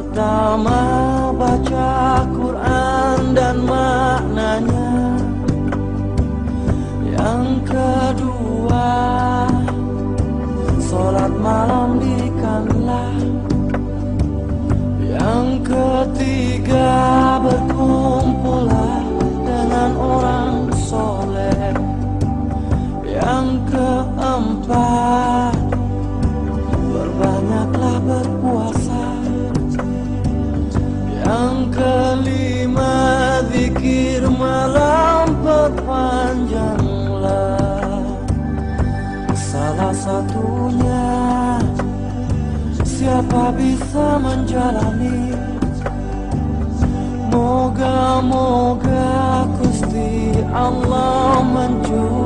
pertama baca Quran dan Zikir malam perpanjanglah Salah satunya Siapa bisa menjalani? Moga-moga Gusti Allah mencuri